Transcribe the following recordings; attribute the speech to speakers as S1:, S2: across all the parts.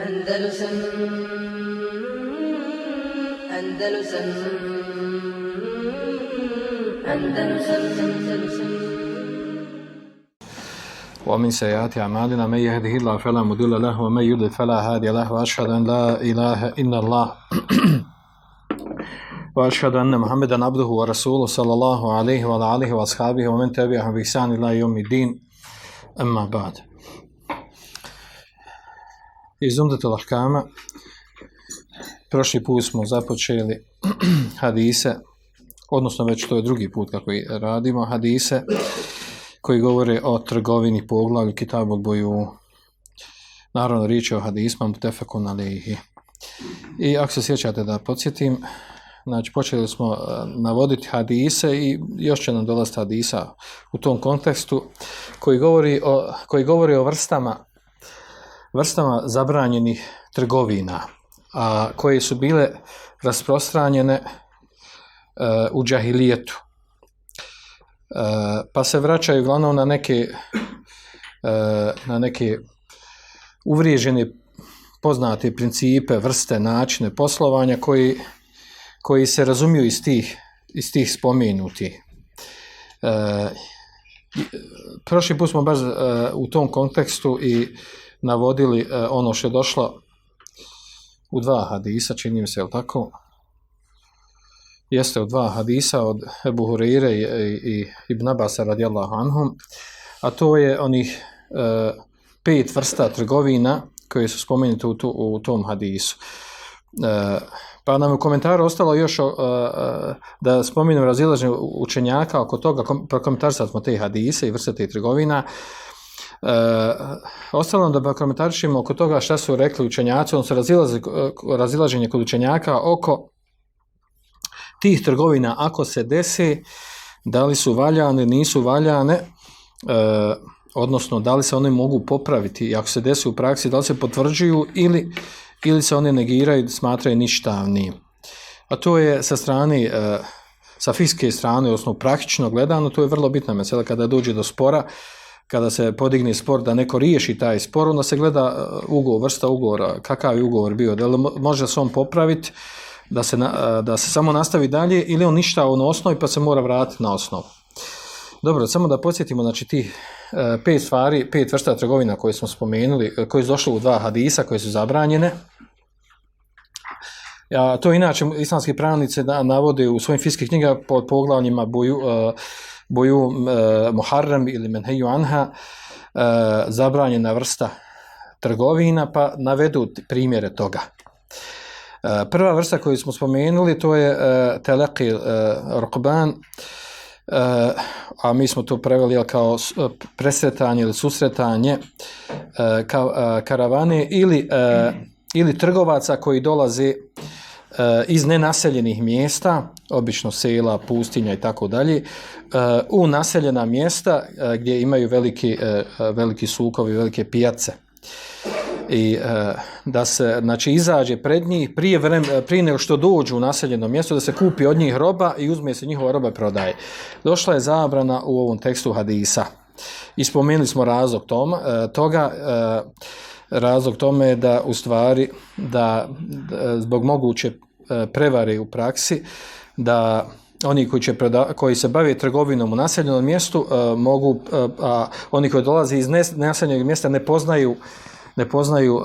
S1: Andalusam Andalusam Andalusam Andalusam
S2: ومن سيئات أعمالنا من يهده الله فلا مضل له ومن يضلل فلا هادي له وأشهد أن لا إله إلا الله. وأشهد أن محمدا عبده ورسوله صلى الله عليه وعلى آله وأصحابه ومن تبعهم بإحسان إلى يوم الدين. أما بعد. Iz Umdatul Ahkama prošli put smo započeli hadise, odnosno već to je drugi put kako radimo, hadise koji govore o trgovini poglavlju Kitabu boju naravno riječ je o hadisma. I ako se sjećate da podsjetim, znači počeli smo eh, navoditi hadise i još će nam dolaziti hadisa u tom kontekstu koji govori o, koji govori o vrstama vrstama zabranjenih trgovina, a koje su bile rasprostranjene eh, u džahilijetu. Eh, pa se vraćaju uglavnom na neke na neke uvriježene poznate principe, vrste, načine poslovanja koji, koji se razumiju iz tih, iz tih spomenuti. E, prošli put smo baš e, u tom kontekstu i navodili e, ono što je došlo u dva hadisa, čini mi se, jel tako? Jeste u dva hadisa od Ebu Hurire i, i, i Ibn Abasa radijallahu anhum, a to je onih e, pet vrsta trgovina koje su spomenute u, u tom hadisu. E, pa nam u komentaru ostalo još o, e, da spomenu razilaženje učenjaka oko toga, prokomentarisali smo te hadise i vrste te trgovina, E, ostalo da komentarišemo oko toga šta su rekli učenjaci, odnosno razilaženje kod učenjaka oko tih trgovina ako se desi, da li su valjane, nisu valjane, e, odnosno da li se one mogu popraviti i ako se desi u praksi, da li se potvrđuju ili, ili se one negiraju i smatraju ništavnim. A to je sa strane, e, sa fiske strane, odnosno praktično gledano, to je vrlo bitna mesela kada dođe do spora, kada se podigne spor da neko riješi taj spor, onda se gleda e, ugovor, vrsta ugovora, kakav je ugovor bio, da li može se on popraviti, da se, da se samo nastavi dalje ili on ništa na osnovi pa se mora vratiti na osnovu. Dobro, samo da podsjetimo, znači tih e, pet stvari, pet vrsta trgovina koje smo spomenuli, e, koje su došle u dva hadisa, koje su zabranjene. A, to inače islamski pravnici da, navode u svojim fiskih knjiga pod poglavljima boju, boju uh, Muharrem ili Menheju Anha, uh, zabranjena vrsta trgovina, pa navedu primjere toga. Prva vrsta koju smo spomenuli to je teleki rukban, a mi smo to preveli kao presretanje ili susretanje karavane ili, ili trgovaca koji dolaze iz nenaseljenih mjesta, obično sela, pustinja i tako dalje, u naseljena mjesta gdje imaju veliki, veliki sukovi, velike pijace i da se znači izađe pred njih prije, vrem, prije nego što dođu u naseljeno mjesto da se kupi od njih roba i uzme se njihova roba i prodaje. Došla je zabrana u ovom tekstu hadisa. I spomenuli smo razlog toma, e, toga razlog tome je da u stvari da zbog moguće prevare u praksi da oni koji, će preda, koji se bave trgovinom u naseljenom mjestu mogu, a oni koji dolaze iz naseljenog mjesta ne poznaju ne poznaju uh,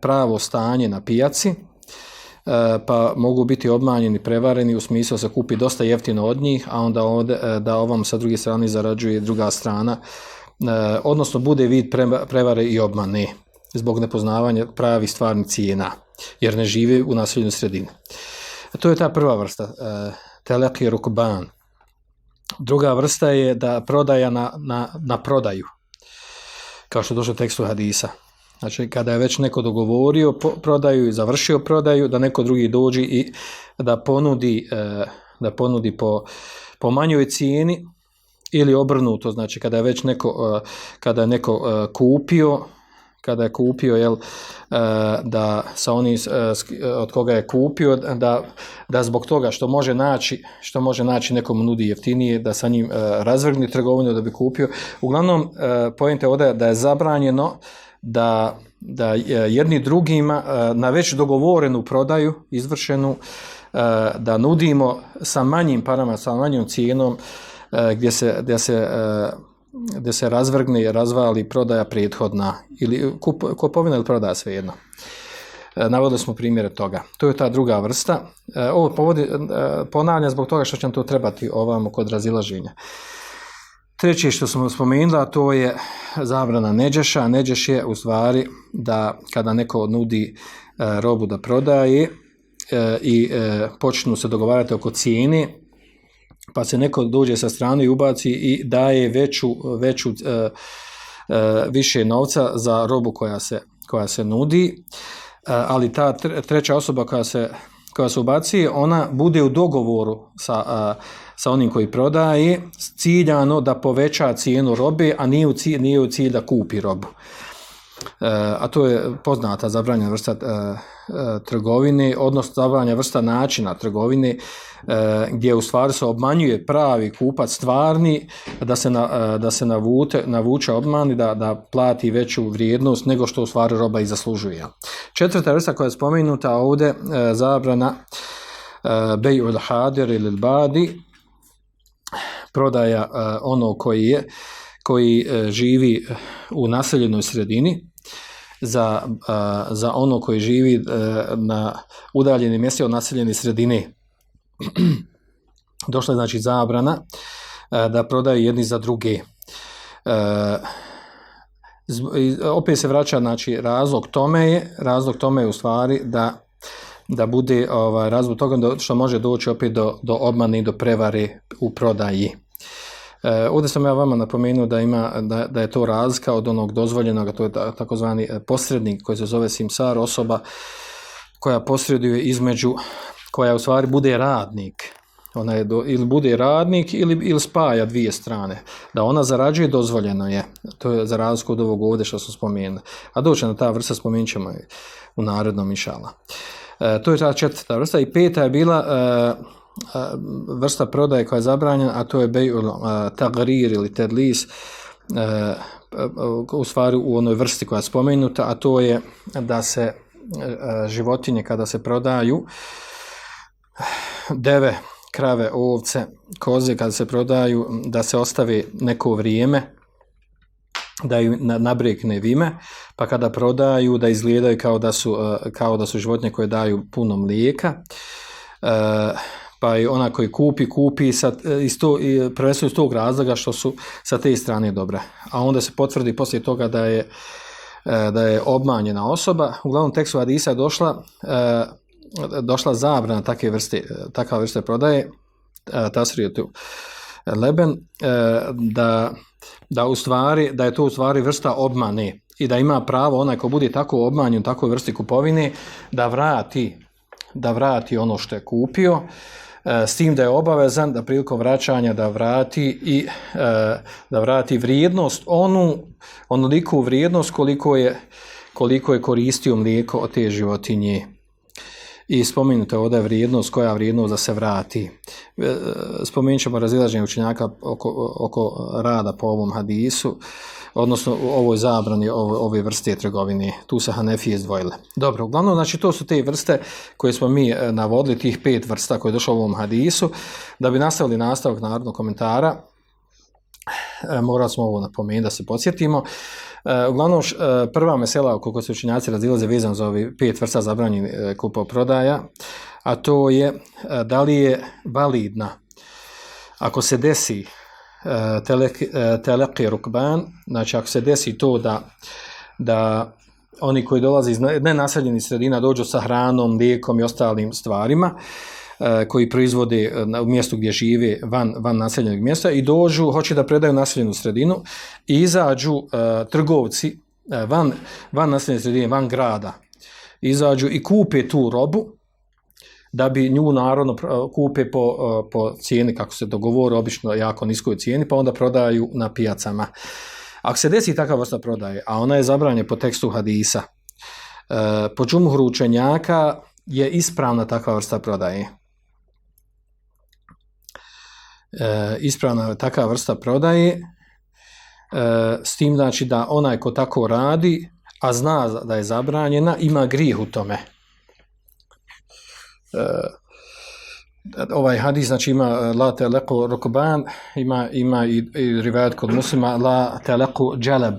S2: pravo stanje na pijaci, uh, pa mogu biti obmanjeni, prevareni u smislu da se kupi dosta jeftino od njih, a onda ovde, uh, da ovom sa druge strane zarađuje druga strana, odnosno bude vid prevare i obmane zbog nepoznavanja pravi stvarni cijena, jer ne žive u naseljenoj sredini. To je ta prva vrsta, teleki rukban. Druga vrsta je da prodaja na, na, na prodaju, kao što došlo u tekstu hadisa. Znači, kada je već neko dogovorio prodaju i završio prodaju, da neko drugi dođi i da ponudi, e, da ponudi po, po manjoj cijeni ili obrnuto, znači kada je već neko, e, kada je neko e, kupio, kada je kupio, jel, da sa oni od koga je kupio, da, da zbog toga što može naći, što može naći nekom nudi jeftinije, da sa njim razvrgni trgovinu da bi kupio. Uglavnom, pojente ovdje da je zabranjeno da da jedni drugima na već dogovorenu prodaju, izvršenu, da nudimo sa manjim parama, sa manjom cijenom, gdje se, gdje se gdje se razvrgne i razvali prodaja prethodna ili kup, kupovina ili prodaja svejedno. Navodili smo primjere toga. To je ta druga vrsta. Ovo povodi, ponavljam zbog toga što će nam to trebati ovamo kod razilaženja. Treće što smo spomenuli, to je zabrana neđeša. Neđeš je u stvari da kada neko nudi e, robu da prodaje e, i e, počnu se dogovarati oko cijene, pa se neko dođe sa strane i ubaci i daje veću, veću više novca za robu koja se, koja se nudi, ali ta treća osoba koja se, koja se ubaci, ona bude u dogovoru sa sa onim koji prodaje ciljano da poveća cijenu robe, a nije u cilj, nije u cilj da kupi robu. E, a to je poznata zabranjena vrsta e, e, trgovine, odnosno zabranjena vrsta načina trgovine, gdje u stvari se obmanjuje pravi kupac stvarni, da se, na, da se navute, navuče obmani, da, da plati veću vrijednost nego što u stvari roba i zaslužuje. Četvrta vrsta koja je spomenuta ovdje, zabrana beju il hadir ili badi, prodaja ono koji je koji živi u naseljenoj sredini za, e, za ono koji živi na udaljenim mjesti od naseljene sredine. Došla je znači zabrana da prodaju jedni za druge. Opet se vraća znači razlog tome je, razlog tome je u stvari da da bude ovaj, razlog toga što može doći opet do, do obmane i do prevare u prodaji. E, ovdje sam ja vama napomenuo da, ima, da, da je to razlika od onog dozvoljenog, to je takozvani e, posrednik koji se zove simsar, osoba koja posreduje između, koja u stvari bude radnik, ona je do, ili bude radnik ili, ili spaja dvije strane. Da ona zarađuje dozvoljeno je. To je za razliku od ovog ovdje što smo spomenuli. A doće na ta vrsta spomenut ćemo u narodnom mišala. E, to je ta četvrta vrsta i peta je bila e, vrsta prodaje koja je zabranjena, a to je bejul tagrir ili tedlis, u stvari u onoj vrsti koja je spomenuta, a to je da se životinje kada se prodaju, deve, krave, ovce, koze kada se prodaju, da se ostavi neko vrijeme, da ju nabrekne vime, pa kada prodaju da izgledaju kao da su, kao da su životinje koje daju puno mlijeka pa i ona koji kupi, kupi sa, iz to, tog razloga što su sa te strane dobre. A onda se potvrdi poslije toga da je, e, da je obmanjena osoba. Uglavnom tekstu Hadisa došla, e, došla zabrana takve vrste, takva vrste prodaje, e, tu leben, da, da, u stvari, da je to u stvari vrsta obmane i da ima pravo onaj ko bude tako obmanjen u takvoj vrsti kupovine da vrati da vrati ono što je kupio E, s tim da je obavezan da prilikom vraćanja da vrati i e, da vrati vrijednost onu onoliku vrijednost koliko je koliko je koristio mlijeko od te životinje i spomenuta ovdje vrijednost, koja vrijednost da se vrati. E, spomenut ćemo razilaženje učenjaka oko, oko rada po ovom hadisu odnosno u ovoj zabrani ove, ove vrste trgovine. Tu se Hanefije izdvojile. Dobro, uglavnom, znači to su te vrste koje smo mi e, navodili, tih pet vrsta koje je došlo u ovom hadisu. Da bi nastavili nastavak narodnog komentara, e, morali smo ovo napomenuti da se podsjetimo. E, uglavnom, prva mesela oko koje se učinjaci razilaze vezano za ovi pet vrsta zabranjenih kupoprodaja, a to je da li je validna ako se desi teleki rukban, znači ako se desi to da, da oni koji dolaze iz nenaseljenih sredina dođu sa hranom, lijekom i ostalim stvarima e, koji proizvode e, u mjestu gdje žive van, van naseljenog mjesta i dođu, hoće da predaju naseljenu sredinu i izađu e, trgovci van, van naseljene sredine, van grada, izađu i kupe tu robu da bi nju narodno kupe po, e, po cijeni kako se dogovori, obično jako niskoj cijeni, pa onda prodaju na pijacama. Ako se desi takva vrsta prodaje, a ona je zabranje po tekstu hadisa, e, po džumhuru učenjaka je ispravna takva vrsta prodaje. E, ispravna je takva vrsta prodaje, s tim znači da onaj ko tako radi, a zna da je zabranjena, ima grijeh u tome. E, ovaj hadis, znači ima la teleku rukban, ima, ima i, i rivayat kod muslima la teleku dželeb.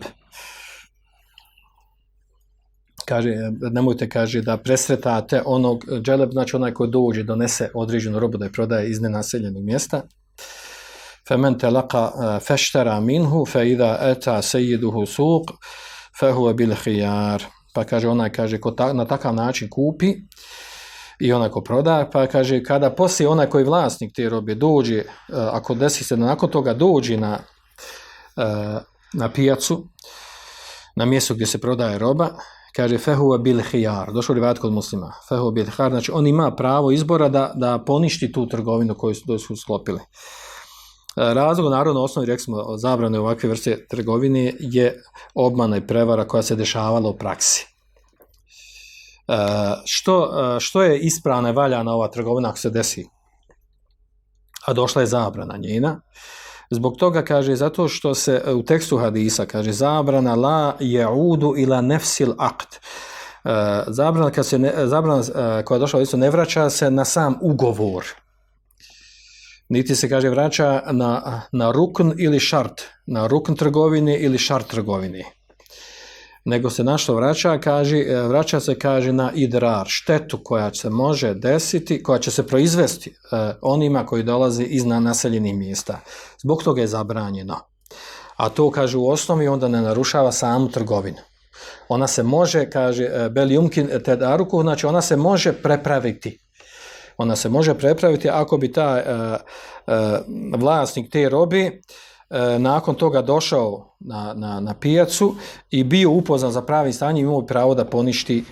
S2: Kaže, nemojte, kaže, da presretate onog dželeb, znači onaj koji dođe, donese određenu robu da je prodaje iz nenaseljenog mjesta. Femen telaka feštara minhu, fe ida eta sejiduhu suq, fe huve bil hijar. Pa kaže, onaj kaže, ko ta, na takav način kupi, i onaj ko proda, pa kaže kada poslije onaj koji vlasnik te robe dođe, e, ako desi se da nakon toga dođe na, e, na pijacu, na mjesto gdje se prodaje roba, kaže fehuva bil hijar, došao li kod muslima, fehuva bil hijar, znači on ima pravo izbora da, da poništi tu trgovinu koju su, su sklopili. E, razlog, naravno, osnovi, rekli smo, zabrane ovakve vrste trgovine je obmana i prevara koja se dešavala u praksi. E, što, e, što je ispravna i valjana ova trgovina ako se desi? A došla je zabrana njena. Zbog toga kaže, zato što se u tekstu hadisa kaže zabrana la jeudu ila nefsil akt. E, zabrana, kad se ne, zabrana koja je došla isto ne vraća se na sam ugovor. Niti se kaže vraća na, na rukn ili šart. Na rukn trgovine ili šart trgovine nego se na što vraća, kaže, e, vraća se kaže na idrar, štetu koja se može desiti, koja će se proizvesti eh, onima koji dolaze iz naseljenih mjesta. Zbog toga je zabranjeno. A to kaže u osnovi onda ne narušava samu trgovinu. Ona se može, kaže e, Belijumkin Tedaruku, znači ona se može prepraviti. Ona se može prepraviti ako bi taj eh, vlasnik te robi E, nakon toga došao na, na, na pijacu i bio upoznan za pravi stanje i imao pravo da poništi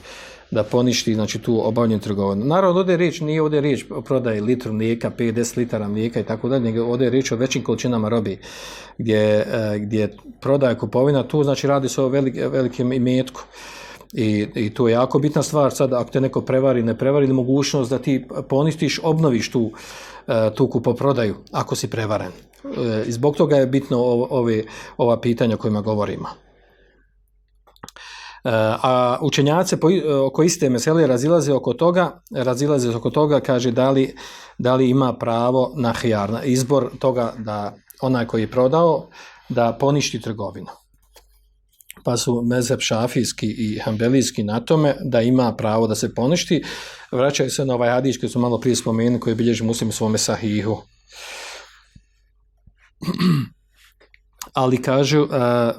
S2: da poništi znači, tu obavljenu trgovinu. Naravno, ovdje riječ, nije ovdje riječ o prodaji litru mlijeka, 50 litara mlijeka i tako dalje, nego ovdje je riječ o većim količinama robi gdje, e, gdje prodaje kupovina, tu znači radi se o velik, velikim imetku. I, I to je jako bitna stvar, sad ako te neko prevari, ne prevari, mogućnost da ti poništiš, obnoviš tu, e, tu kupoprodaju, ako si prevaren. E, I zbog toga je bitno ove, ova pitanja o kojima govorimo. E, a učenjaci oko iste mesele razilaze oko toga, razilaze oko toga, kaže da li, da li ima pravo na hijar, na izbor toga da onaj koji je prodao, da poništi trgovinu. Pa su mezeb šafijski i hambelijski na tome da ima pravo da se poništi. Vraćaju se na ovaj hadić koji su malo prije spomenuli koji bilježi muslim svome sahihu ali kažu, uh,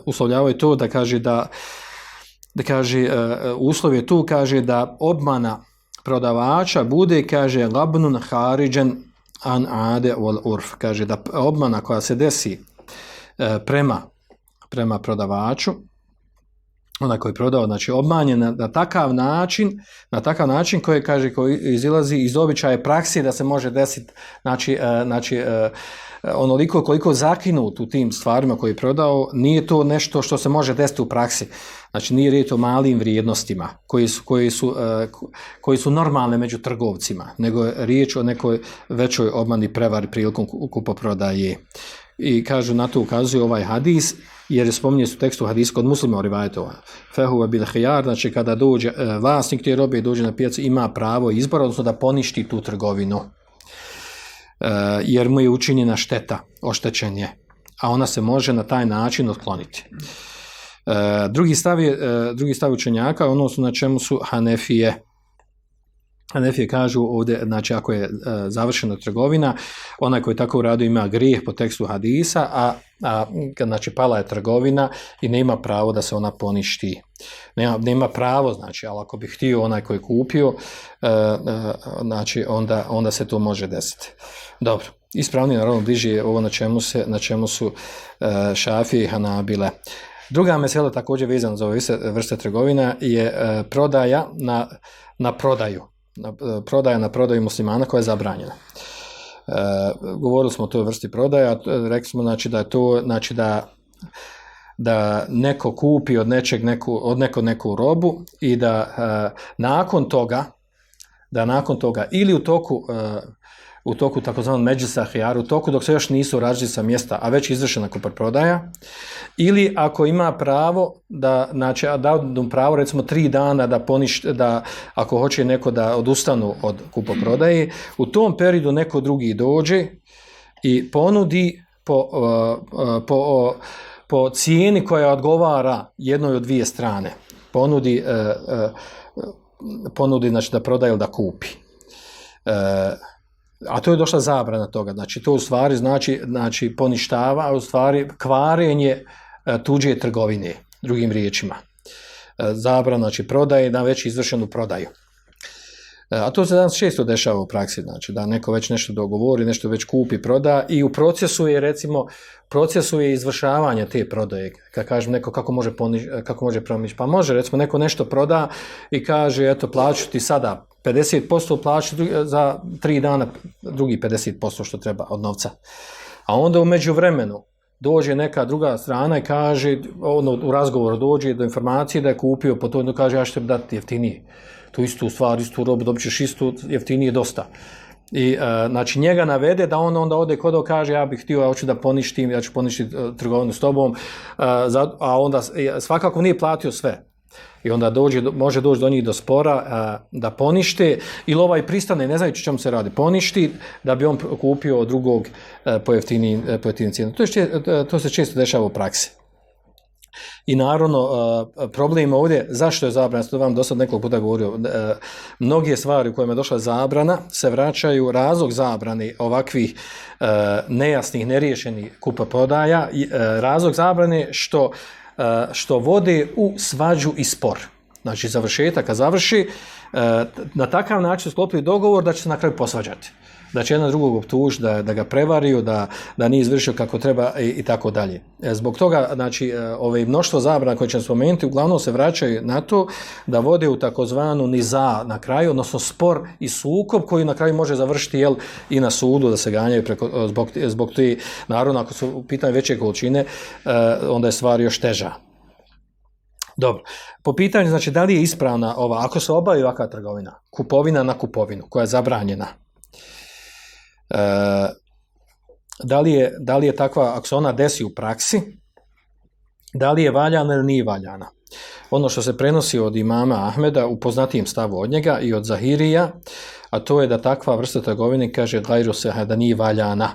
S2: uslovljavaju to da kaže da, da kaže, uh, uslov je tu, kaže da obmana prodavača bude, kaže, labnun hariđen an ade wal urf, kaže da obmana koja se desi uh, prema, prema prodavaču, onaj koji je prodao, znači obmanjen na, na, takav način, na takav način koji kaže koji izilazi iz običaje praksi da se može desiti, znači, uh, znači uh, onoliko koliko zakinut u tim stvarima koje je prodao, nije to nešto što se može desiti u praksi. Znači nije riječ o malim vrijednostima koji su, koji su, e, koji su normalne među trgovcima, nego je riječ o nekoj većoj obmani prevari prilikom kupoprodaje. I kažu, na to ukazuje ovaj hadis, jer je spominje su tekstu hadis kod muslima rivajetova. Fehuva bil hijar, znači kada dođe, e, vlasnik te robe dođe na pijacu, ima pravo izbora, odnosno da poništi tu trgovinu. Eh, jer mu je učinjena šteta, oštećenje, a ona se može na taj način otkloniti. Eh, drugi stav, je, drugi stav učenjaka, su na čemu su Hanefije, Hanefije kažu ovdje, znači ako je završena trgovina, onaj koji tako uradi ima grijeh po tekstu hadisa, a, a znači pala je trgovina i nema pravo da se ona poništi. Nema, nema pravo, znači, ali ako bi htio onaj koji je kupio, znači onda, onda se to može desiti. Dobro, ispravnije naravno bliži je ovo na čemu, se, na čemu su šafije i hanabile. Druga mesela također vezana za ove vrste trgovina je prodaja na, na prodaju. Uh, prodaja na prodaju muslimana koja je zabranjena. Uh, govorili smo o toj vrsti prodaja, rekli smo znači, da je to znači da da neko kupi od nečeg neku, od neko neku robu i da uh, nakon toga da nakon toga ili u toku uh, u toku takozvanog međusa hijaru, u toku dok se još nisu rađili sa mjesta, a već izvršena kupoprodaja, ili ako ima pravo da, znači, da pravo recimo tri dana da ponište, da ako hoće neko da odustanu od kupoprodaje, u tom periodu neko drugi dođe i ponudi po, uh, uh, po, uh, po cijeni koja odgovara jednoj od dvije strane. Ponudi, ponudi znači da proda ili da kupi. A to je došla zabrana toga. Znači to u stvari znači, znači poništava, a u stvari kvarenje tuđe trgovine, drugim riječima. Zabrana znači prodaje na već izvršenu prodaju. E, a to se danas često dešava u praksi, znači da neko već nešto dogovori, nešto već kupi, proda i u procesu je recimo, procesu je izvršavanje te prodaje. Kad kažem neko kako može, kako može promići, pa može recimo neko nešto proda i kaže eto plaću ti sada 50% plaću za tri dana, drugi 50% što treba od novca. A onda u međuvremenu dođe neka druga strana i kaže, ono, u razgovoru dođe do informacije da je kupio po to, kaže ja ću te dati jeftinije tu istu stvar, istu robu, dobit ćeš istu, jeftinije dosta. I e, znači njega navede da on onda ode kod kaže ja bih htio, ja hoću da poništim, ja ću poništiti uh, trgovinu s tobom, za, a onda svakako nije platio sve. I onda dođe, može doći do njih do spora uh, da ponište ili ovaj pristane, ne znajući čemu se radi, poništi da bi on kupio drugog uh, po jeftiniji, po cijenu. To, je, to se često dešava u praksi. I naravno, problem ovdje, zašto je zabrana, to vam do sad nekoliko puta govorio, mnoge stvari u kojima je došla zabrana se vraćaju razlog zabrane ovakvih nejasnih, neriješenih kupa prodaja, razlog zabrane što, što vode u svađu i spor. Znači, završetak, a završi, na takav način sklopili dogovor da će se na kraju posvađati da će jedan drugog optužiti, da, da ga prevariju, da, da nije izvršio kako treba i, i tako dalje. E, zbog toga, znači, e, ove mnoštvo zabrana koje ćemo spomenuti, uglavnom se vraćaju na to da vode u takozvanu niza na kraju, odnosno spor i sukob koji na kraju može završiti jel, i na sudu da se ganjaju preko, e, zbog, zbog ti, naravno, ako su u veće količine, onda je stvar još teža. Dobro. Po pitanju, znači, da li je ispravna ova, ako se obavi ovakva trgovina, kupovina na kupovinu, koja je zabranjena, da, li je, da li je takva, ako se ona desi u praksi, da li je valjana ili nije valjana. Ono što se prenosi od imama Ahmeda u stavu od njega i od Zahirija, a to je da takva vrsta trgovine kaže gajru da nije valjana.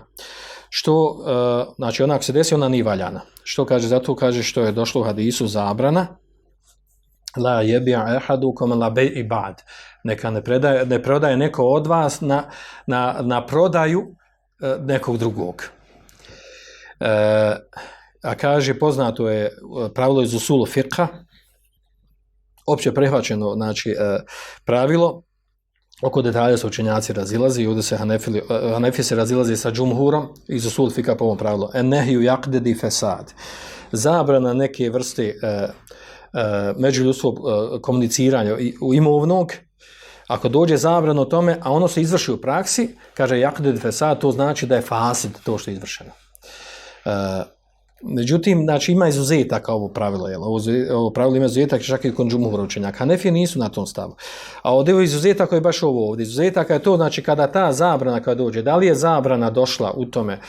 S2: Što, uh, znači ona ako se desi, ona nije valjana. Što kaže, zato kaže što je došlo u hadisu zabrana, la jebi'a ehadu kome la be i bad. Neka ne, predaje, ne prodaje neko od vas na, na, na prodaju e, nekog drugog. E, a kaže, poznato je e, pravilo iz usulu firka, opće prehvaćeno znači, e, pravilo, oko detalja se učenjaci razilazi, ovdje se Hanefi, e, Hanefi se razilazi sa džumhurom iz usul fika po ovom pravilu. Enehiju jakdedi fesad. Zabrana neke vrste E, međuljudskog e, komuniciranja u imovnog, ako dođe zabrano tome, a ono se izvrši u praksi, kaže jakded fesad, to znači da je fasid to što je izvršeno. E, međutim, znači ima izuzetaka ovo pravilo, jel? Ovo, pravilo ima izuzetak čak i kod džumuhura učenjaka. Hanefije nisu na tom stavu. A ovdje je izuzetak je baš ovo ovdje. Izuzetaka je to, znači kada ta zabrana kada dođe, da li je zabrana došla u tome, E,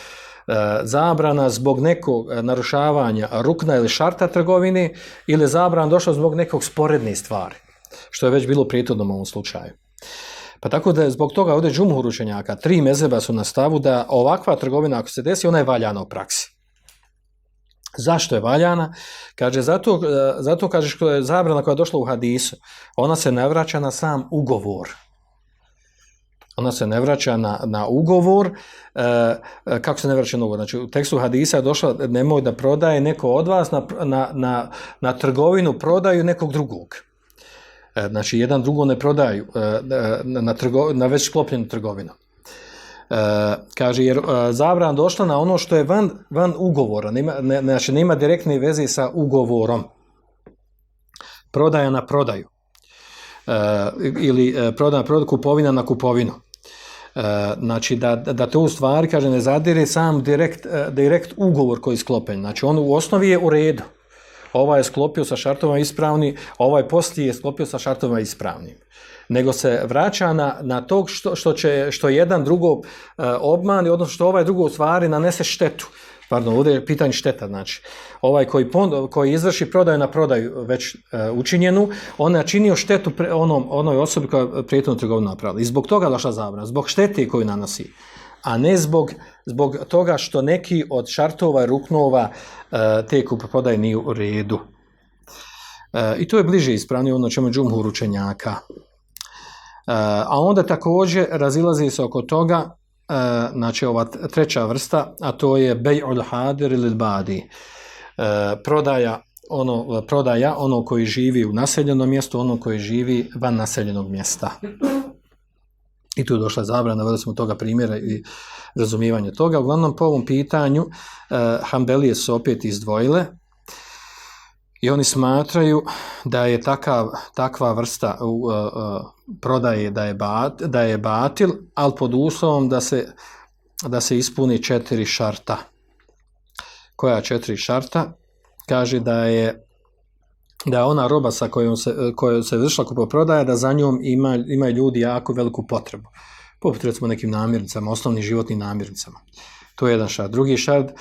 S2: zabrana zbog nekog e, narušavanja rukna ili šarta trgovine ili zabrana došla zbog nekog sporedne stvari, što je već bilo prijetodnom u ovom slučaju. Pa tako da zbog toga ovdje džumhur učenjaka, tri mezeba su na stavu da ovakva trgovina ako se desi, ona je valjana u praksi. Zašto je valjana? Kaže, zato, e, zato kaže što je zabrana koja je došla u hadisu, ona se ne vraća na sam ugovor ona se ne vraća na, na ugovor, e, e, kako se ne vraća na ugovor? Znači, u tekstu hadisa je došla, nemoj da prodaje neko od vas na, na, na, na trgovinu, prodaju nekog drugog. E, znači, jedan drugo ne prodaju e, na, na, trgo, na već sklopljenu trgovinu. E, kaže, jer e, zabran došla na ono što je van, van ugovora, nema, ne, znači, nema direktne veze sa ugovorom. Prodaja na prodaju. Uh, ili uh, prodana prodaj kupovina na kupovinu. Uh, znači da, da to u stvari kaže ne zadire sam direkt, uh, direkt ugovor koji je sklopen. Znači on u osnovi je u redu. ovaj je sklopio sa šartovima ispravni, ovaj poslije je sklopio sa šartovima ispravnim. Nego se vraća na, na to što, što, će, što jedan drugo uh, obmani, odnosno što ovaj drugo u stvari nanese štetu. Pardon, ovdje je pitanje šteta, znači. Ovaj koji, pon, koji izvrši prodaju na prodaju već uh, učinjenu, on je činio štetu pre, onom, onoj osobi koja je prijetno trgovinu napravila. I zbog toga je došla zabrana, zbog štete koju nanosi a ne zbog, zbog toga što neki od šartova ruknova uh, te kupoprodaje nije u redu. Uh, I to je bliže ispravnije ono čemu džumhur učenjaka. Uh, a onda također razilazi se oko toga, znači ova treća vrsta, a to je bej ul hadir ili badi. Uh, prodaja ono prodaja ono koji živi u naseljenom mjestu, ono koji živi van naseljenog mjesta. I tu je došla zabrana, vedeli smo toga primjera i razumijevanje toga. Uglavnom, po ovom pitanju, uh, Hanbelije su opet izdvojile i oni smatraju da je takav, takva vrsta uh, uh, prodaje da je, bat, da je batil, ali pod uslovom da se, da se ispuni četiri šarta. Koja četiri šarta? Kaže da je da ona roba sa kojom se, kojom se vršila kupoprodaja, da za njom ima, ima ljudi jako veliku potrebu. Poput recimo nekim namirnicama, osnovnim životnim namirnicama. To je jedan šart. Drugi šart e,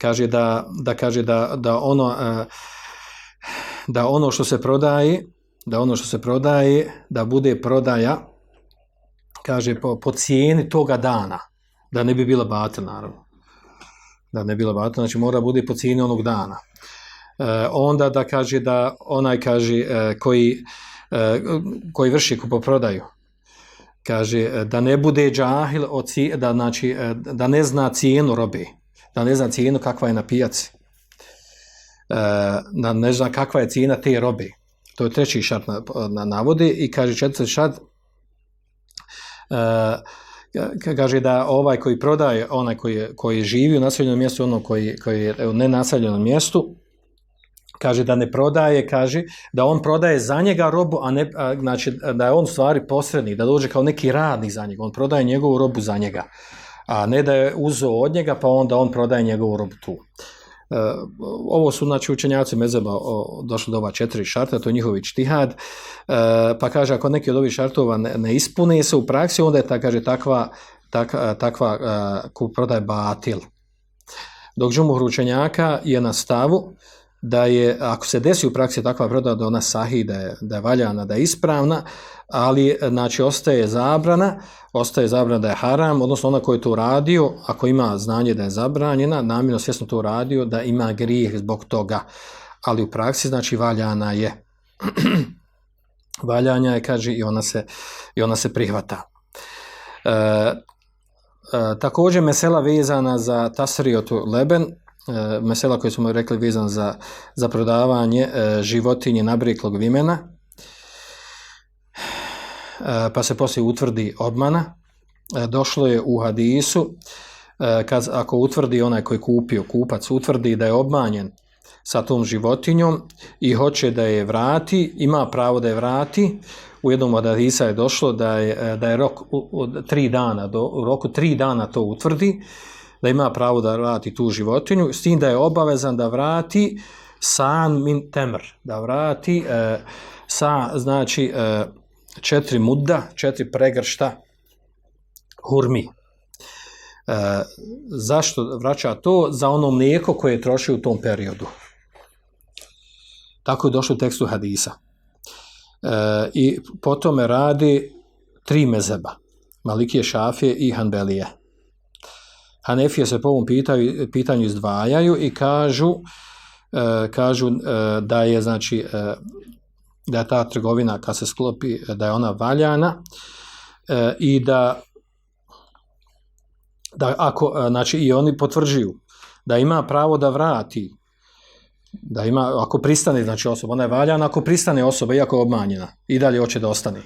S2: kaže da, da kaže da, da ono e, da ono što se prodaje da ono što se prodaje da bude prodaja kaže po, po cijeni toga dana da ne bi bila batel naravno. Da ne bi bila batel znači mora bude po cijeni onog dana. E, onda da kaže da onaj kaže e, koji e, koji vrši kupoprodaju kaže da ne bude džahil da znači da ne zna cijenu robe da ne zna cijenu kakva je na pijaci. Da ne zna kakva je cijena te robe. To je treći šart na, na navodi i kaže četvrti šart kaže da ovaj koji prodaje onaj koji, koji živi u naseljenom mjestu ono koji, koji je u nenaseljenom mjestu kaže da ne prodaje, kaže da on prodaje za njega robu, a ne, a, znači da je on stvari posrednik, da dođe kao neki radnik za njega, on prodaje njegovu robu za njega, a ne da je uzeo od njega, pa onda on prodaje njegovu robu tu. Uh, ovo su znači učenjaci mezeba došli do ova četiri šarta, to je njihovi čtihad, uh, pa kaže ako neki od ovih šartova ne, ne ispune se u praksi, onda je kaže, takva, tak, takva uh, kup prodaje batil. Dok žumuh učenjaka je na stavu da je, ako se desi u praksi takva prodaja da ona sahi, da je, da je valjana, da je ispravna, ali znači ostaje zabrana, ostaje zabrana da je haram, odnosno ona koji je to uradio, ako ima znanje da je zabranjena, namjerno svjesno to uradio, da ima grijeh zbog toga, ali u praksi znači valjana je. Valjanja je, kaže, i ona se, i ona se prihvata. E, e, također mesela vezana za tasriotu leben, mesela koju smo rekli vezan za, za prodavanje e, životinje nabrijeklog vimena, e, pa se poslije utvrdi obmana, e, došlo je u hadisu, e, kad, ako utvrdi onaj koji kupio, kupac utvrdi da je obmanjen sa tom životinjom i hoće da je vrati, ima pravo da je vrati, u jednom od hadisa je došlo da je, e, da je rok od tri dana, do, u roku tri dana to utvrdi, da ima pravo da vrati tu životinju, s tim da je obavezan da vrati san min temr, da vrati e, sa, znači, e, četiri mudda, četiri pregršta hurmi. E, zašto vraća to? Za ono mlijeko koje je trošio u tom periodu. Tako je došlo u tekstu hadisa. E, I potom radi tri mezeba. Malikije, Šafije i Hanbelije. Hanefije se po ovom pitaju, pitanju izdvajaju i kažu e, kažu e, da je znači e, da je ta trgovina kad se sklopi da je ona valjana i da da ako znači i oni potvrđuju da ima pravo da vrati da ima ako pristane znači osoba ona je valjana ako pristane osoba iako je obmanjena i dalje hoće da ostane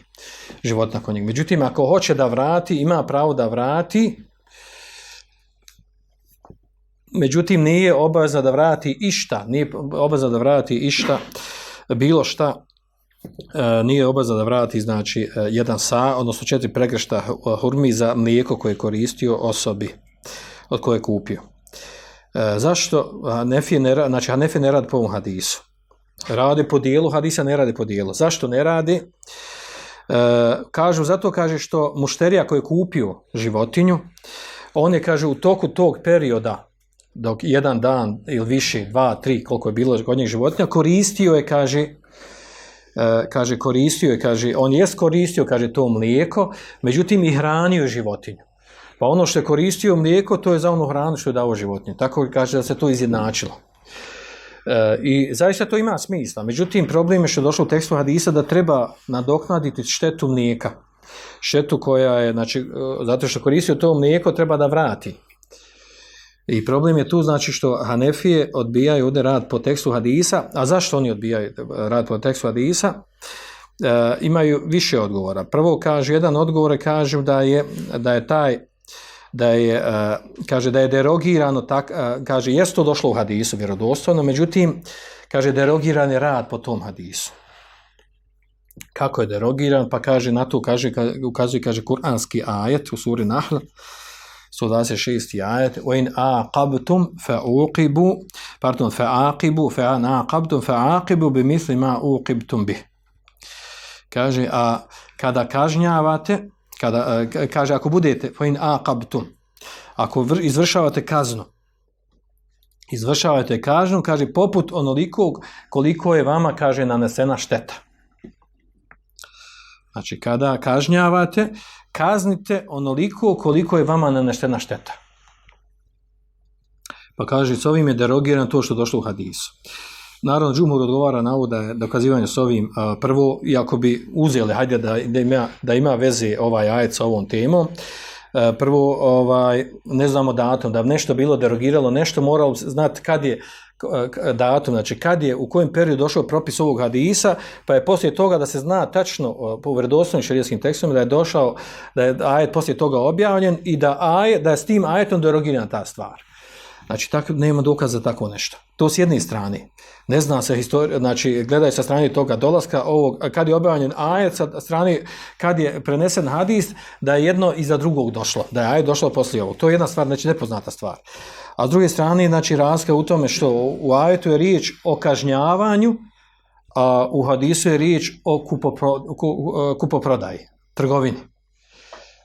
S2: život nakon njega međutim ako hoće da vrati ima pravo da vrati međutim nije obaveza da vrati išta, nije obaveza da vrati išta, bilo šta, e, nije obaveza da vrati znači e, jedan sa, odnosno četiri pregršta hurmi za mlijeko koje je koristio osobi od koje je kupio. E, zašto Hanefije ne, znači Hanefije ne radi po ovom hadisu? Radi po dijelu, hadisa ne radi po dijelu. Zašto ne radi? E, kažu, zato kaže što mušterija koji je kupio životinju, on je, kaže, u toku tog perioda, dok jedan dan ili više, dva, tri, koliko je bilo njih životinja, koristio je, kaže, e, kaže, koristio je, kaže, on jest koristio, kaže, to mlijeko, međutim i hranio je životinju. Pa ono što je koristio mlijeko, to je za onu hranu što je dao životinju. Tako kaže da se to izjednačilo. E, I zaista to ima smisla. Međutim, problem je što je došlo u tekstu hadisa da treba nadoknaditi štetu mlijeka. Štetu koja je, znači, e, zato što koristio to mlijeko, treba da vrati. I problem je tu, znači, što Hanefije odbijaju ovdje rad po tekstu hadisa. A zašto oni odbijaju rad po tekstu hadisa? E, imaju više odgovora. Prvo kaže, jedan odgovor kaže da je, da je taj da je, e, kaže da je derogirano, tak, e, kaže, jest to došlo u hadisu vjerodostojno, međutim, kaže, derogiran je rad po tom hadisu. Kako je derogiran? Pa kaže, na to kaže, ka- ukazuje, kaže, kuranski ajet u suri Nahl, 126. ajet, وَإِنْ آقَبْتُمْ فَأُوقِبُوا pardon, فَأَعْقِبُوا فَأَنْ آقَبْتُمْ فَأَعْقِبُوا بِمِثْلِ مَا أُوقِبْتُمْ بِهِ Kaže, a kada kažnjavate, kada, e, kaže, ako budete, فَإِنْ آقَبْتُمْ ako vr- izvršavate kaznu, izvršavate kaznu, kaže, poput onoliko koliko je vama, kaže, nanesena šteta. Znači, kada kažnjavate, kaznite onoliko koliko je vama nanesena šteta. Pa kaže, s ovim je derogirano to što došlo u hadisu. Naravno, Džumhur odgovara na ovo da je dokazivanje s ovim a, prvo, iako bi uzeli, hajde da, da, ima, da ima veze ovaj ajet sa ovom temom, prvo, ovaj, ne znamo datum, da bi nešto bilo derogiralo, nešto moralo znati kad je datum, znači kad je, u kojem periodu došao propis ovog hadisa, pa je poslije toga da se zna tačno o, po vjerodostojnim šerijskim tekstovima da je došao, da je ajet poslije toga objavljen i da, da je s tim ajetom derogirana ta stvar. Znači, tak, nema dokaza za tako nešto. To s jedne strane. Ne zna se historija, znači, gledaj sa strane toga dolaska ovog, kad je objavljen ajet, sa strane kad je prenesen hadis, da je jedno iza drugog došlo, da je ajet došlo poslije ovog. To je jedna stvar, znači, nepoznata stvar. A s druge strane, znači, razlika u tome što u ajetu je riječ o kažnjavanju, a u hadisu je riječ o kupopro, ku, kupoprodaji, trgovini.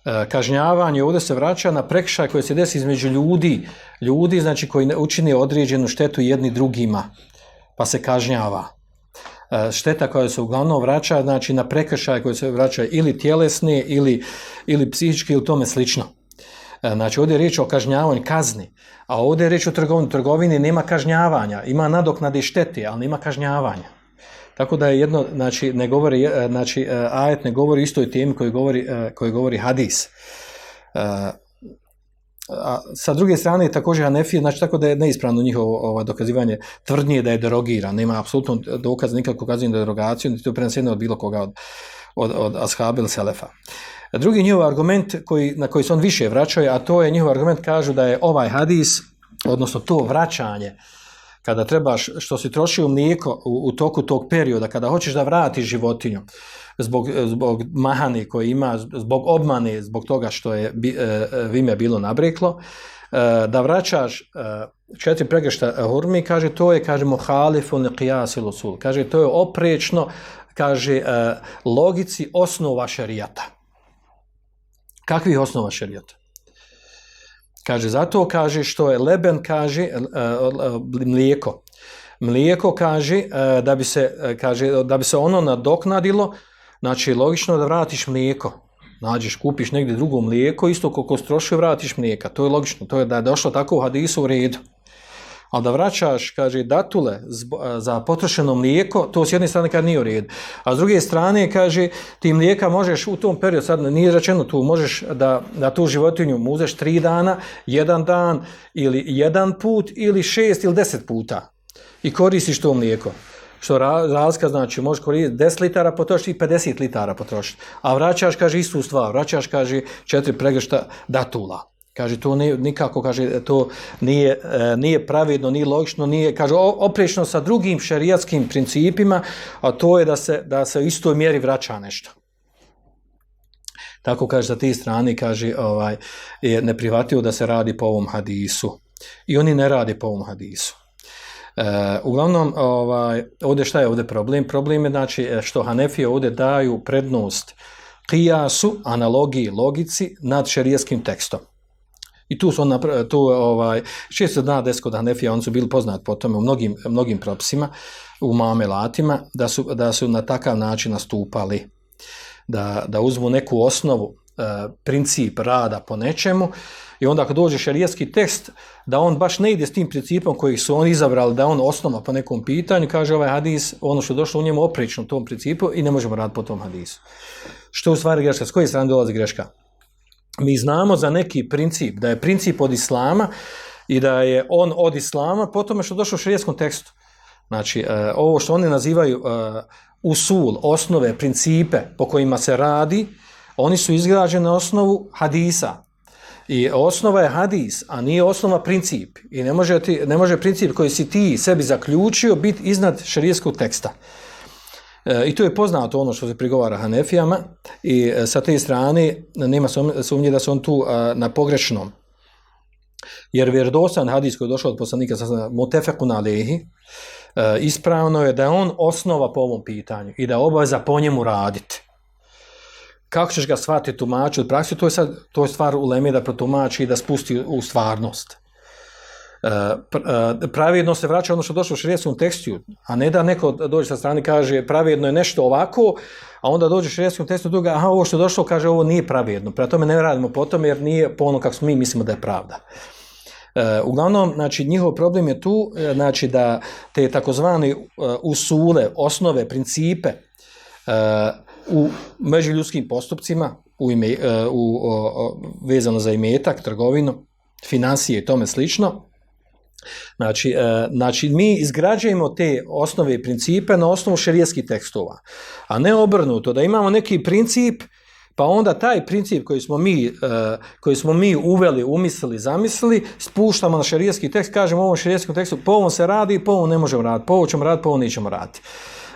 S2: E, kažnjavanje ovdje se vraća na prekršaj koji se desi između ljudi, ljudi znači koji ne učine određenu štetu jedni drugima, pa se kažnjava. E, šteta koja se uglavnom vraća znači na prekršaj koji se vraća ili tjelesni ili, ili psihički ili tome slično. E, Znači ovdje je riječ o kažnjavanju kazni, a ovdje je riječ o trgovini. Trgovini nema kažnjavanja, ima nadoknade štete, ali nema kažnjavanja. Tako da je jedno, znači, ne govori, e, znači, e, ajet ne govori istoj temi koji govori, e, koji govori hadis. A sa druge strane, također Hanefije, znači tako da je neispravno njihovo ovaj, dokazivanje tvrdnije da je derogiran, nema apsolutno dokaza nikakvog na derogaciju, niti to preneseno od bilo koga od, od, od ashabi ili selefa. Drugi njihov argument koji, na koji se on više vraćaju, a to je njihov argument, kažu da je ovaj hadis, odnosno to vraćanje, kada trebaš, što si trošio mlijeko u, u toku tog perioda, kada hoćeš da vratiš životinju, zbog, zbog mahane koje ima, zbog obmane, zbog toga što je e, vime bilo nabreklo, e, da vraćaš e, četiri pregršta hurmi, kaže, to je, kaže, mohalifun qiyas il usul. Kaže, to je oprečno, kaže, logici osnova šerijata. Kakvih osnova šerijata? Kaže, zato kaže što je leben, kaže, e, e, mlijeko. Mlijeko kaže, e, da bi se, kaže, da bi se ono nadoknadilo, znači logično da vratiš mlijeko. Nađeš, kupiš negdje drugo mlijeko, isto koliko strošio vratiš mlijeka. To je logično, to je da je došlo tako u hadisu u redu. Ali da vraćaš, kaže, datule za potrošeno mlijeko, to s jedne strane kaže nije u redu. A s druge strane, kaže, ti mlijeka možeš u tom periodu, sad nije rečeno tu, možeš da, da tu životinju muzeš tri dana, jedan dan, ili jedan put, ili šest ili deset puta. I koristiš to mlijeko. Što razlika znači, možeš koristiti 10 litara potrošiti i 50 litara potrošiti. A vraćaš, kaže, istu stvar, vraćaš, kaže, četiri pregršta datula. Kaže, to ne, nikako, kaže, to nije, nije pravidno, nije logično, nije, kaže, oprečno sa drugim šerijatskim principima, a to je da se, da se u istoj mjeri vraća nešto. Tako kaže, sa tih strani, kaže, ovaj, je neprihvatljivo da se radi po ovom hadisu. i oni ne rade po ovom hadisu. E, uglavnom, ovaj, ovdje šta je ovdje problem? Problem je znači što Hanefije ovdje daju prednost kijasu, analogiji, logici nad šerijskim tekstom. I tu su on tu ovaj često zna desko kod Hanefija, oni su bili poznati po tome u mnogim, mnogim propisima, u mamelatima, da su, da su na takav način nastupali, da, da uzmu neku osnovu, e, princip rada po nečemu i onda kad dođe šerijski tekst, da on baš ne ide s tim principom koji su oni izabrali, da on osnova po nekom pitanju, kaže ovaj hadis, ono što je došlo u njemu oprično tom principu i ne možemo raditi po tom hadisu. Što u stvari greška? S koje strane dolazi greška? Mi znamo za neki princip, da je princip od islama i da je on od islama po tome što je došlo u širijeskom tekstu. Znači, e, ovo što oni nazivaju e, usul, osnove, principe po kojima se radi, oni su izgrađeni na osnovu hadisa. I osnova je hadis, a nije osnova princip. I ne može, ti, ne može princip koji si ti sebi zaključio biti iznad šarijeskog teksta. E, I to je poznato ono što se prigovara Hanefijama i e, sa te strane nema sumnje da su on tu a, na pogrešnom. Jer vjerodostan hadis koji je došao od poslanika alehi, e, ispravno je da je on osnova po ovom pitanju i da je obaveza po njemu raditi. Kako ćeš ga shvatiti tumači od praksi, to je, sad, to je stvar u Leme da protumači i da spusti u stvarnost. E, pravedno se vraća ono što došlo u širijeskom tekstu, a ne da neko dođe sa strane kaže pravedno je nešto ovako, a onda dođe u širijeskom tekstu druga, aha, ovo što je došlo kaže ovo nije pravedno, prema tome ne radimo po tome jer nije po ono kako mi mislimo da je pravda. Uh, uglavnom, znači, njihov problem je tu, znači, da te takozvane usule, osnove, principe u međuljudskim postupcima, u u, vezano za imetak, trgovinu, financije i tome slično, Znači, e, znači, mi izgrađujemo te osnove i principe na osnovu šerijskih tekstova, a ne obrnuto, da imamo neki princip, pa onda taj princip koji smo mi, e, koji smo mi uveli, umislili, zamislili, spuštamo na šerijski tekst, kažemo ovom šerijskom tekstu, po ovom se radi, po ovom ne možemo raditi, po ovom ćemo raditi, po ovom nećemo raditi.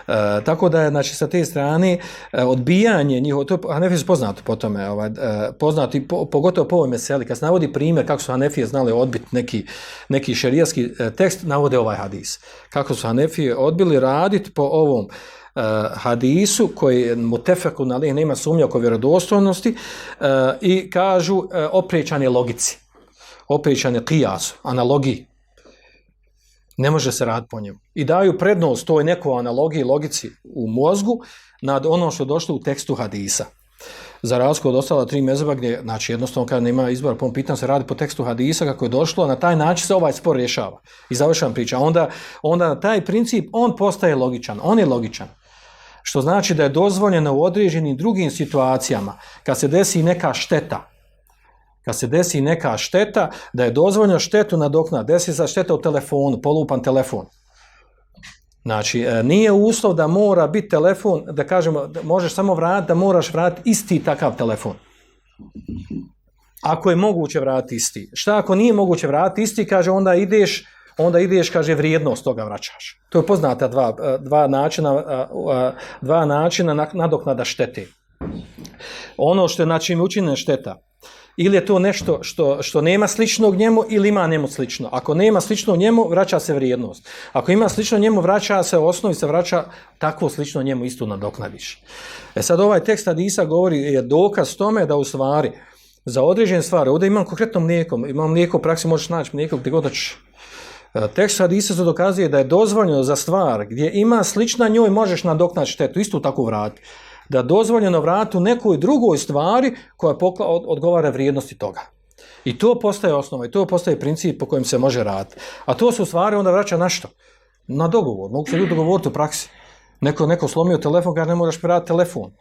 S2: E, tako da je znači sa te strane e, odbijanje njihovo to Hanefi su poznati po tome ovaj e, po, pogotovo po ovoj meseli kad se navodi primjer kako su Hanefije znali odbiti neki neki šerijski e, tekst navode ovaj hadis. Kako su Hanefije odbili raditi po ovom Uh, hadisu koji mutefekun ali nema sumnje oko vjerodostojnosti uh, i kažu uh, logici. Oprečanje kijasu, analogiji ne može se raditi po njemu. I daju prednost toj nekoj analogiji, logici u mozgu nad ono što je došlo u tekstu hadisa. Za razliku od ostala tri mezeba gdje, znači jednostavno kada nema izbora, po pitan se radi po tekstu hadisa kako je došlo, na taj način se ovaj spor rješava. I završam priča. Onda, onda taj princip on postaje logičan. On je logičan. Što znači da je dozvoljeno u određenim drugim situacijama, kad se desi neka šteta, kad se desi neka šteta, da je dozvoljeno štetu nadokna, desi se šteta u telefonu, polupan telefon. Znači, e, nije uslov da mora biti telefon, da kažemo, da možeš samo vratiti, da moraš vratiti isti takav telefon. Ako je moguće vratiti isti. Šta ako nije moguće vratiti isti, kaže, onda ideš, onda ideš, kaže, vrijednost toga vraćaš. To je poznata dva, e, dva načina, e, dva načina nadoknada štete. Ono što je na čim učinjena šteta, ili je to nešto što, što nema sličnog njemu ili ima njemu slično. Ako nema slično njemu, vraća se vrijednost. Ako ima slično njemu, vraća se osnovi, se vraća takvo slično njemu isto nadoknadiš. E sad ovaj tekst Adisa govori, je dokaz tome da u stvari, za određene stvari, ovdje imam konkretno mlijeko, imam mlijeko u praksi, možeš naći mlijeko gdje god. E, tekst Hadisa se dokazuje da je dozvoljeno za stvar gdje ima slična njoj možeš nadoknati štetu, isto tako vrati da dozvoljeno vratu nekoj drugoj stvari koja odgovara vrijednosti toga. I to postaje osnova i to postaje princip po kojem se može raditi. A to su stvari onda vraća na što? Na dogovor. Mogu se ljudi dogovoriti u praksi. Neko, neko slomio telefon, kaže ne moraš vratiti telefon.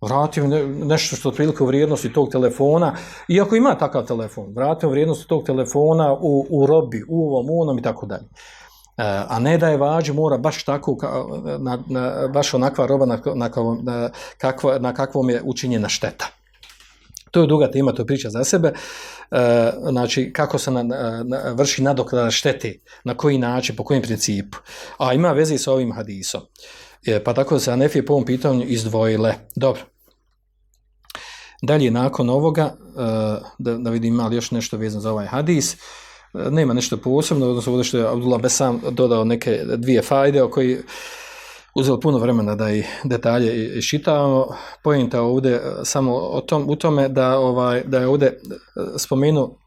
S2: Vrati ne, nešto što otprilike u vrijednosti tog telefona. Iako ima takav telefon, vrati u vrijednosti tog telefona u, u robi, u ovom, u onom i tako dalje. Eh, a ne da je vađu mora baš tako, na, na, baš onakva roba na, na, kakva, na kakvom je učinjena šteta. To je duga tema, to je priča za sebe. E, znači, kako se na, na, vrši nadoknada štete, na koji način, po kojem principu. A ima veze sa ovim hadisom. E, pa tako se Anefije po ovom pitanju izdvojile. Dobro. Dalje, nakon ovoga, e, da, da vidim ima još nešto vezano za ovaj hadis, nema nešto posebno, odnosno ovdje što je Abdullah Besam dodao neke dvije fajde o koji uzelo puno vremena da i detalje iščitavamo. Pojenta ovdje e, samo o tom, u tome da, ovaj, da je ovdje e, spomenu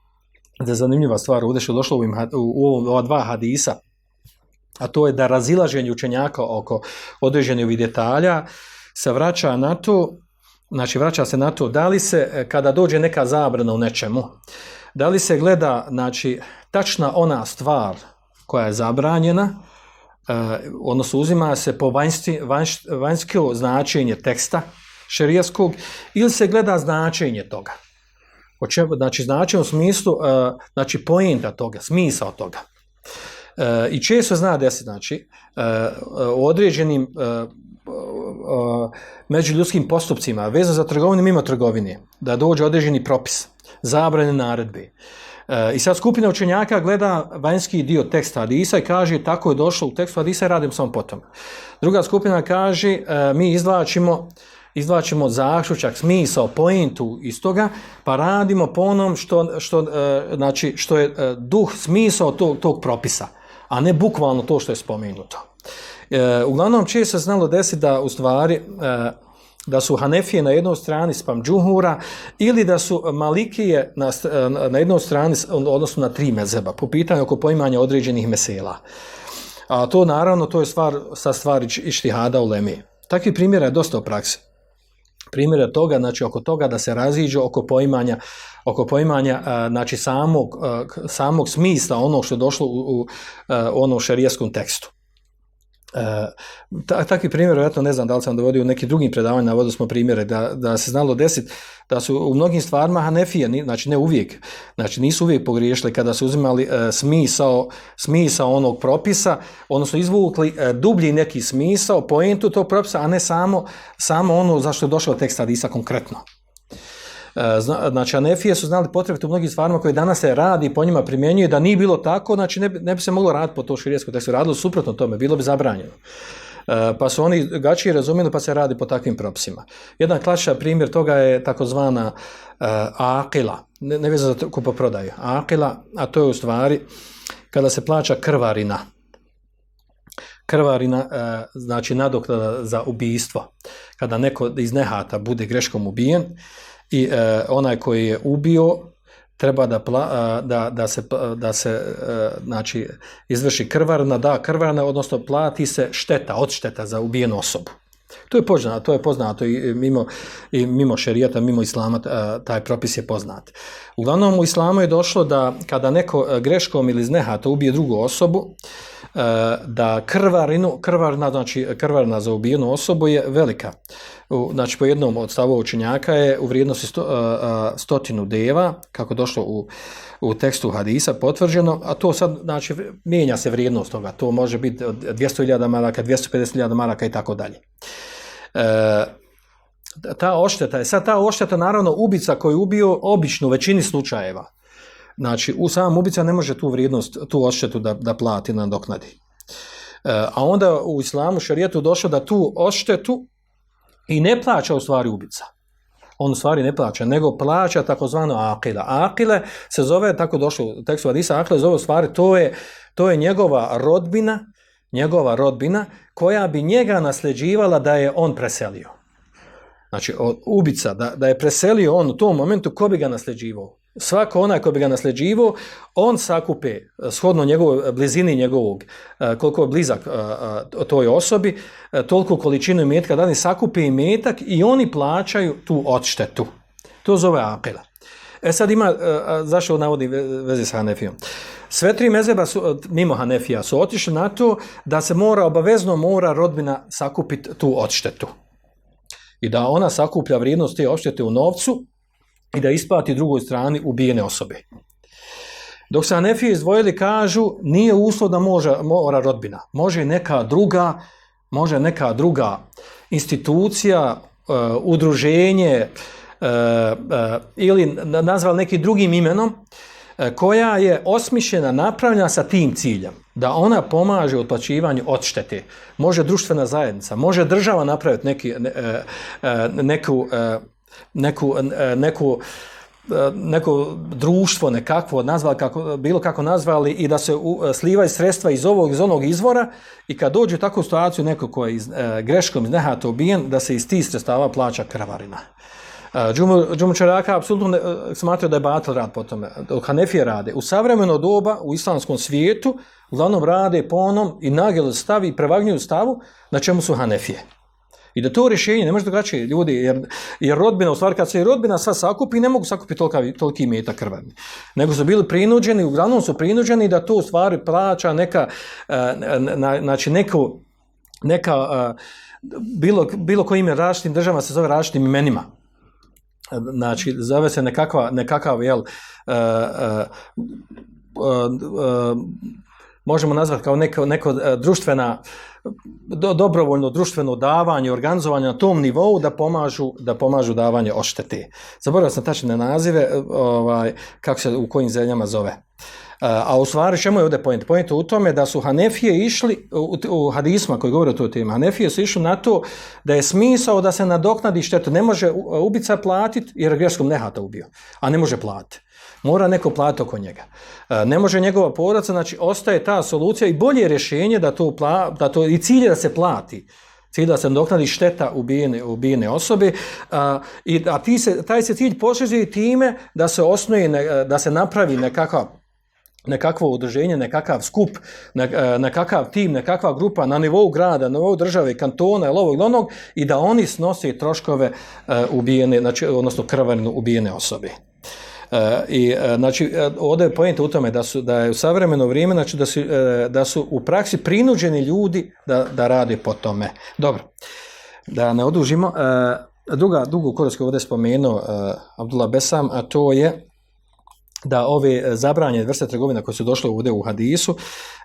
S2: da je zanimljiva stvar ovdje što je došlo u, had- u, u ova dva hadisa, a to je da razilaženje učenjaka oko određenih detalja se vraća na to, znači vraća se na to da li se, e, kada dođe neka zabrana u nečemu, da li se gleda, znači, tačna ona stvar koja je zabranjena, e, odnosno uzima se po vanjski, vanjsko značenje teksta šerijskog ili se gleda značenje toga. O znači, značenje u smislu, e, znači, poenta toga, smisao toga. E, I često zna desiti, znači, u određenim međuljudskim postupcima, vezano za trgovinu mimo trgovine, da dođe određeni propis, zabrane naredbe. E, I sad skupina učenjaka gleda vanjski dio teksta Hadisa i kaže tako je došlo u tekstu Hadisa i radim samo potom. Druga skupina kaže e, mi izvlačimo izvlačimo zaključak, smisao, poentu iz toga, pa radimo po onom što, što, e, znači, što je duh, smisao tog, tog propisa, a ne bukvalno to što je spomenuto. Uglavnom često se znalo desiti da u stvari da su Hanefije na jednoj strani spam džuhura ili da su Malikije na, na- jednoj strani, odnosno na tri mezeba, po pitanju oko poimanja određenih mesela. A to naravno, to je stvar, sa stvari ištihada u Lemi. Takvih primjera je dosta u praksi. Primjera toga, znači oko toga da se raziđu oko poimanja, oko poimanja a, znači samog, k- samog smisla onog što je došlo u, u a, onom šerijeskom tekstu. E, ta, takvi primjer, vjerojatno ne znam da li sam dovodio u nekim drugim predavanjima, navodio smo primjere da, da se znalo desiti da su u mnogim stvarima Hanefije, znači ne uvijek, znači nisu uvijek pogriješili kada su uzimali e, smisao, smisao onog propisa, odnosno izvukli e, dublji neki smisao, poentu tog propisa, a ne samo, samo ono zašto je došao tekst Hadisa konkretno. E, zna- Znači, Anefije su znali potrebiti u mnogim stvarima koje danas se radi i po njima primjenjuje, da nije bilo tako, znači ne ne bi se moglo raditi po to širijeskom tekstu, radilo suprotno tome, bilo bi zabranjeno. E, Pa su oni gačije razumjeli pa se radi po takvim propisima. Jedan klasičan primjer toga je takozvana uh, akila, ne, ne vezano za kupoprodaju, akila, a to je u stvari kada se plaća krvarina, krvarina, e, znači nadoknada za ubijstvo. Kada neko iz nehata bude greškom ubijen i e, onaj koji je ubio treba da, pla, a, da, da se, da se e, znači, izvrši krvarna, da krvarna, odnosno plati se šteta, odšteta za ubijenu osobu. To je poznato, to je poznato i mimo, i mimo šerijata, mimo islama, a, taj propis je poznat. Uglavnom u islamu je došlo da kada neko e, greškom ili iz nehata ubije drugu osobu, e, da krvarinu, krvarna, znači krvarna za ubijenu osobu je velika. Znači po jednom od stavova učenjaka je u vrijednosti sto, stotinu deva, kako došlo u, u tekstu hadisa potvrđeno, a to sad, znači, mijenja se vrijednost toga, to može biti od 200.000 maraka, 250.000 maraka i tako dalje. E, ta ošteta je, sad ta ošteta naravno ubica koji je ubio obično u većini slučajeva. Znači, u samom ubica ne može tu vrijednost, tu odštetu da, da plati, na doknadi. E, a onda u islamu šarijetu došlo da tu odštetu i ne plaća u stvari ubica. On u stvari ne plaća, nego plaća takozvano akila. Akile se zove, tako došlo u tekstu Hadisa, akile zove u stvari, to je, to je njegova rodbina, njegova rodbina koja bi njega nasljeđivala da je on preselio. Znači, ubica, da, da je preselio on u tom momentu, ko bi ga nasljeđivao? Svako onaj ko bi ga nasljeđivao, on sakupe, shodno njegovoj blizini njegovog, koliko je blizak toj osobi, toliko količinu imetka, da li sakupe imetak i oni plaćaju tu odštetu. To zove akila. E sad ima, zašto navodi veze sa Hanefijom? Sve tri mezeba su, mimo Hanefija su otišli na to da se mora, obavezno mora rodbina sakupiti tu odštetu i da ona sakuplja vrijednost te odštete u novcu i da isplati drugoj strani ubijene osobe. Dok se Anefije izdvojili, kažu, nije uslov da može, mora rodbina. Može neka druga, može neka druga institucija, uh, udruženje uh, uh, ili nazval nekim drugim imenom, koja je osmišljena, napravljena sa tim ciljem, da ona pomaže u otplaćivanju odštete. Može društvena zajednica, može država napraviti neki, ne, neku, neku, neku neko društvo nekakvo nazvali kako, bilo kako nazvali i da se u, slivaju sredstva iz ovog iz onog izvora i kad dođe u takvu situaciju neko ko je iz, e, greškom iz nehata ubijen da se iz tih sredstava plaća krvarina. Džumu Čaraka apsolutno e, smatrao da je batal rad po tome. Hanefije rade. U savremeno doba u islamskom svijetu uglavnom rade po onom i nagel stavi i prevagnjuju stavu na čemu su Hanefije. I da to rješenje ne može drugačije ljudi, jer, jer rodbina, u stvari kad se i rodbina sva sakupi, ne mogu sakupiti tolika, toliki meta krvani. Nego su bili prinuđeni, uglavnom su prinuđeni da to u stvari plaća neka, e, na, znači neko, neka, e, bilo, bilo kojim različitim državama se zove različitim imenima. Znači, zove se nekakva, nekakav, jel, uh, možemo nazvati kao neko, neko društvena, do, dobrovoljno društveno davanje, organizovanje na tom nivou da pomažu, da pomažu davanje oštete. Zaboravio sam tačne nazive, ovaj, kako se u kojim zemljama zove. A u stvari čemu je ovdje pojent? Pojent u tome da su Hanefije išli, u, hadisma koji govore o toj temi, Hanefije su išli na to da je smisao da se nadoknadi štetu. Ne može ubica platiti jer je greškom nehata ubio, a ne može platiti. Mora neko platiti oko njega. Ne može njegova poraca, znači ostaje ta solucija i bolje rješenje da to, pla, da to i cilje da se plati cilj da se doknadi šteta ubijene, ubijene osobe a, i, a ti se, taj se cilj postiže time da se osnuje, da se napravi nekakav nekakvo udruženje, nekakav skup, e, nekakav tim, nekakva grupa na nivou grada, na nivou države, kantona ili ovog onog i da oni snose troškove e, ubijene, znači, odnosno krvarinu ubijene osobe. E, I znači, ovdje je pojenta u tome da, su, da je u savremeno vrijeme znači, da, su, da su u praksi prinuđeni ljudi da, da rade po tome. Dobro, da ne odužimo. Druga, drugu korist koju ovdje spomenuo Abdullah Besam, a to je da ove e, zabranjene vrste trgovina koje su došle ovdje u hadisu,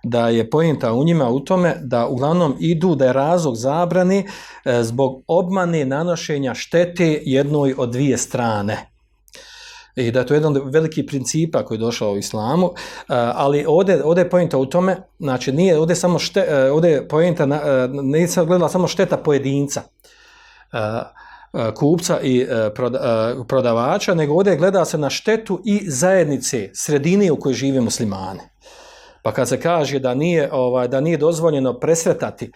S2: da je pojenta u njima u tome da uglavnom idu da je razlog zabrani e, zbog obmane nanošenja štete jednoj od dvije strane. I da je to jedan od velikih principa koji je došao u islamu, e, ali ovdje, ovdje je pojenta u tome, znači nije ovdje samo šte, ovdje je pojenta, nije se gledala samo šteta pojedinca, kupca i e, prodavača, nego ovdje gleda se na štetu i zajednice, sredine u kojoj žive muslimane. Pa kad se kaže da nije, ovaj, da nije dozvoljeno presretati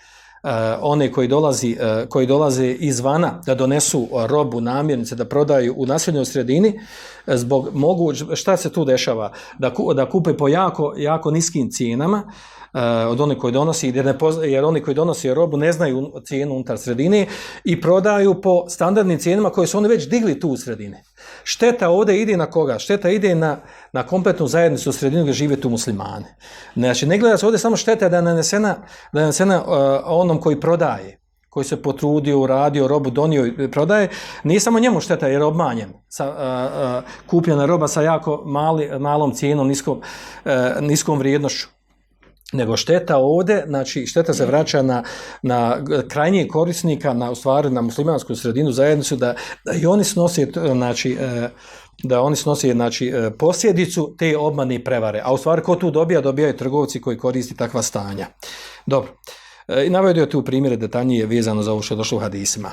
S2: one koji, dolazi, uh, koji dolaze izvana da donesu robu, namirnice, da prodaju u naseljenoj sredini, zbog mogu, šta se tu dešava? Da, da kupe po jako, jako niskim cijenama, od onih koji donosi, jer, ne pozna, jer oni koji donosi robu ne znaju cijenu unutar sredine i prodaju po standardnim cijenama koje su oni već digli tu u sredine. Šteta ovdje ide na koga? Šteta ide na, na kompletnu zajednicu u sredinu gdje žive tu muslimane. Znači, ne gleda se ovdje samo šteta da je nanesena, da je nanesena uh, onom koji prodaje, koji se potrudio, uradio, robu donio i prodaje, nije samo njemu šteta jer je obmanjen. Sa, a, a, kupljena roba sa jako mali, malom cijenom, niskom, niskom vrijednošću. Nego šteta ovdje, znači šteta se vraća na, na krajnjeg korisnika, na, u stvari na muslimansku sredinu zajednicu, da, da i oni snose, znači, da oni snose znači, posljedicu te obmane i prevare. A u stvari ko tu dobija, dobijaju trgovci koji koristi takva stanja. Dobro. E, I navodio tu primjere detaljnije vezano za ovo što je došlo u hadisima.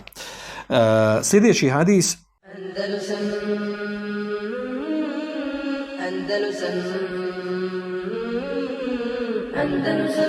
S2: Sljedeći hadis Andalusam Andalusam Andalusam Andalusam